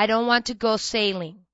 I don't want to go sailing."